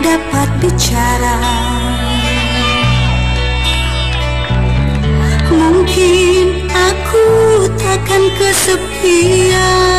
dapat bicara. Mungkin aku takkan kesepian.